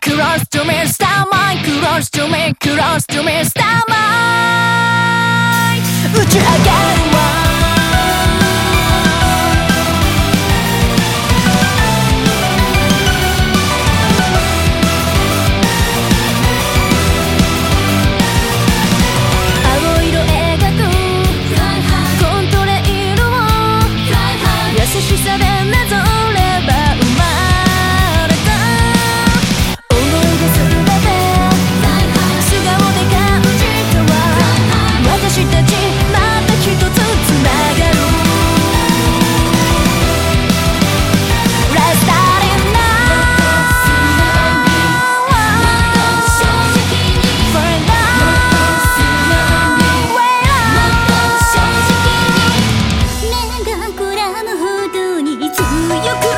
Cross to me, starlight Cross to me, cross to me, starlight 打ち上げるがくらむほどに強く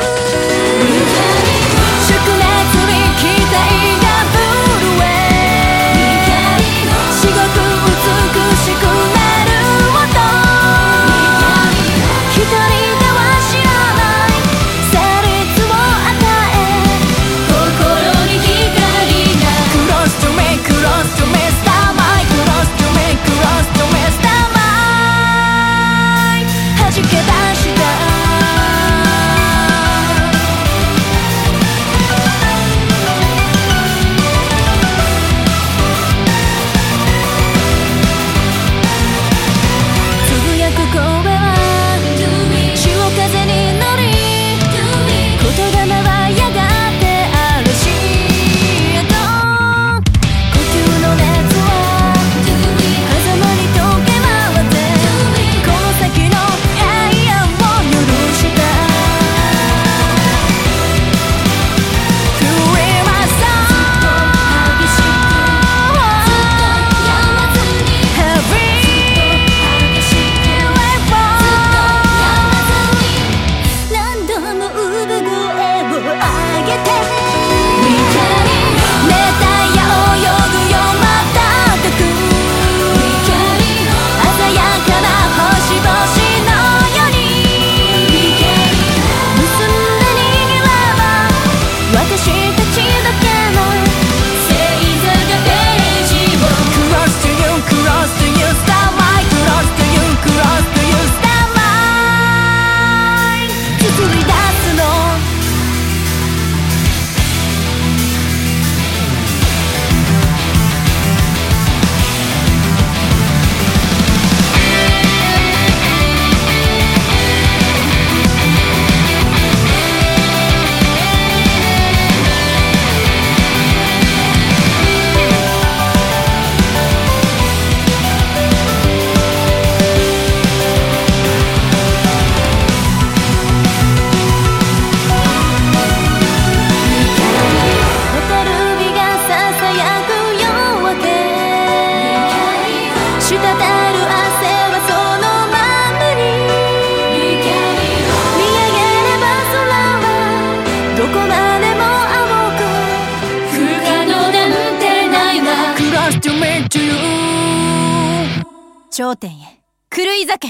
to you. 頂点へ。狂い酒。